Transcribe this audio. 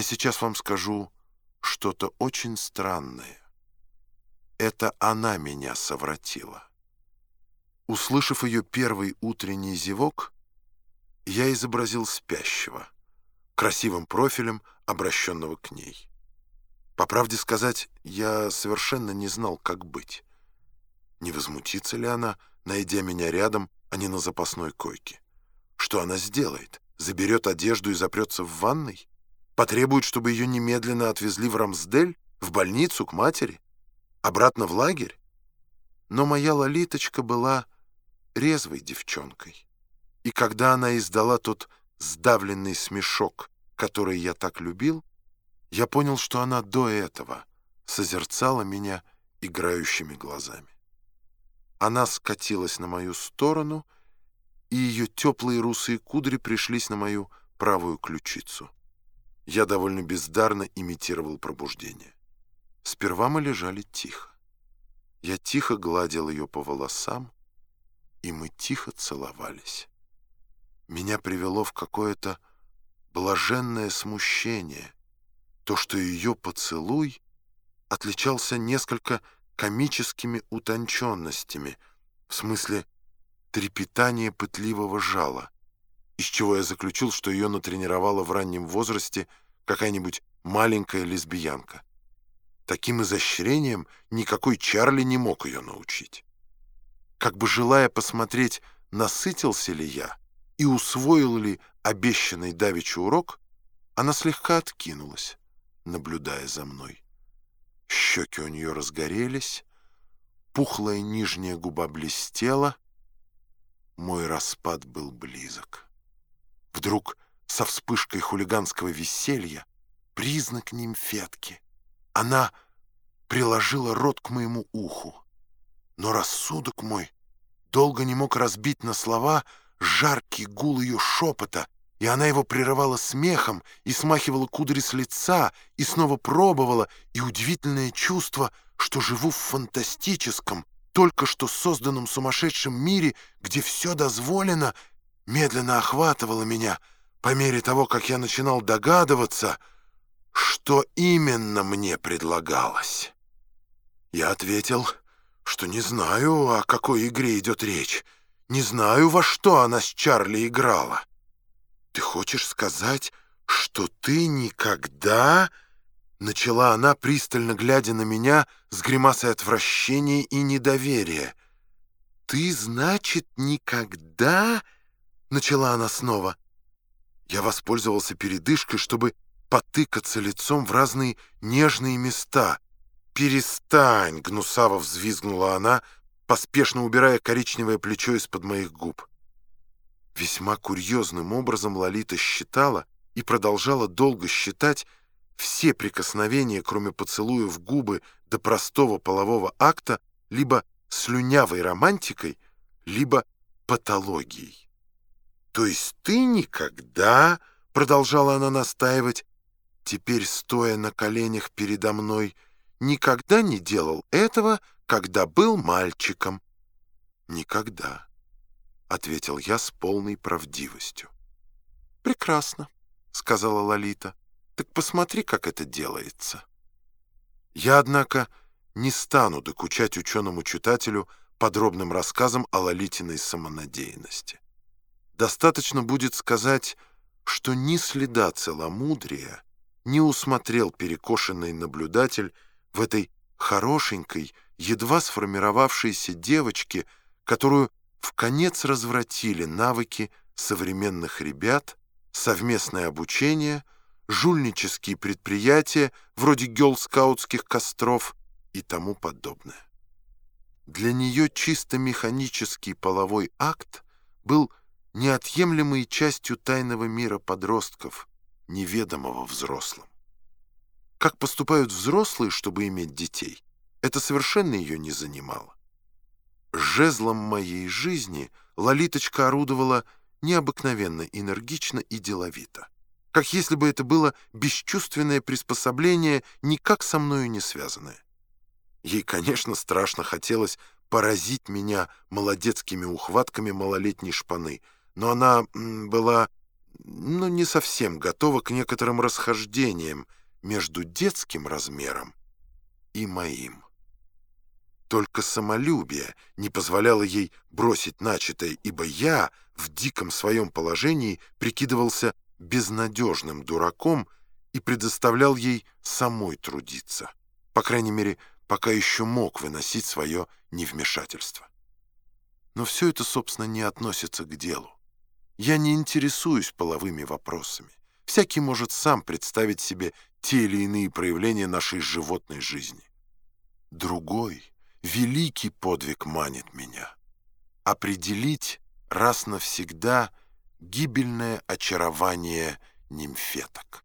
Я сейчас вам скажу что-то очень странное. Это она меня совратила. Услышав ее первый утренний зевок, я изобразил спящего, красивым профилем, обращенного к ней. По правде сказать, я совершенно не знал, как быть. Не возмутится ли она, найдя меня рядом, а не на запасной койке? Что она сделает? Заберет одежду и запрется в ванной? Потребует, чтобы ее немедленно отвезли в Рамсдель, в больницу, к матери? Обратно в лагерь? Но моя Лолиточка была резвой девчонкой. И когда она издала тот сдавленный смешок, который я так любил, я понял, что она до этого созерцала меня играющими глазами. Она скатилась на мою сторону, и ее теплые русые кудри пришлись на мою правую ключицу. Я довольно бездарно имитировал пробуждение. Сперва мы лежали тихо. Я тихо гладил ее по волосам, и мы тихо целовались. Меня привело в какое-то блаженное смущение, то, что ее поцелуй отличался несколько комическими утонченностями, в смысле трепетания пытливого жала, из чего я заключил, что ее натренировала в раннем возрасте какая-нибудь маленькая лесбиянка. Таким изощрением никакой Чарли не мог ее научить. Как бы желая посмотреть, насытился ли я и усвоил ли обещанный давеча урок, она слегка откинулась, наблюдая за мной. Щеки у нее разгорелись, пухлая нижняя губа блестела. Мой распад был близок. Вдруг со вспышкой хулиганского веселья признак нимфетки. Она приложила рот к моему уху. Но рассудок мой долго не мог разбить на слова жаркий гул ее шепота, и она его прерывала смехом и смахивала кудри с лица, и снова пробовала, и удивительное чувство, что живу в фантастическом, только что созданном сумасшедшем мире, где все дозволено, медленно охватывало меня по мере того, как я начинал догадываться, что именно мне предлагалось. Я ответил, что не знаю, о какой игре идет речь, не знаю, во что она с Чарли играла. «Ты хочешь сказать, что ты никогда...» Начала она, пристально глядя на меня, с гримасой отвращения и недоверия. «Ты, значит, никогда...» Начала она снова. Я воспользовался передышкой, чтобы потыкаться лицом в разные нежные места. «Перестань!» — гнусаво взвизгнула она, поспешно убирая коричневое плечо из-под моих губ. Весьма курьезным образом Лолита считала и продолжала долго считать все прикосновения, кроме поцелуя в губы до простого полового акта, либо слюнявой романтикой, либо патологией. «То есть ты никогда, — продолжала она настаивать, теперь стоя на коленях передо мной, — никогда не делал этого, когда был мальчиком?» «Никогда» ответил я с полной правдивостью. «Прекрасно», — сказала Лолита. «Так посмотри, как это делается». Я, однако, не стану докучать ученому читателю подробным рассказом о Лолитиной самонадеянности. Достаточно будет сказать, что ни следа целомудрия не усмотрел перекошенный наблюдатель в этой хорошенькой, едва сформировавшейся девочке, которую в конец развратили навыки современных ребят, совместное обучение, жульнические предприятия вроде гелскаутских костров и тому подобное. Для нее чисто механический половой акт был неотъемлемой частью тайного мира подростков, неведомого взрослым. Как поступают взрослые, чтобы иметь детей, это совершенно ее не занимало. Жезлом моей жизни Лолиточка орудовала необыкновенно энергично и деловито. Как если бы это было бесчувственное приспособление, никак со мною не связанное. Ей, конечно, страшно хотелось поразить меня молодецкими ухватками малолетней шпаны, но она была но не совсем готова к некоторым расхождениям между детским размером и моим. Только самолюбие не позволяло ей бросить начатое, ибо я в диком своем положении прикидывался безнадежным дураком и предоставлял ей самой трудиться. По крайней мере, пока еще мог выносить свое невмешательство. Но все это, собственно, не относится к делу. Я не интересуюсь половыми вопросами. Всякий может сам представить себе те или иные проявления нашей животной жизни. Другой, великий подвиг манит меня. Определить раз навсегда гибельное очарование нимфеток.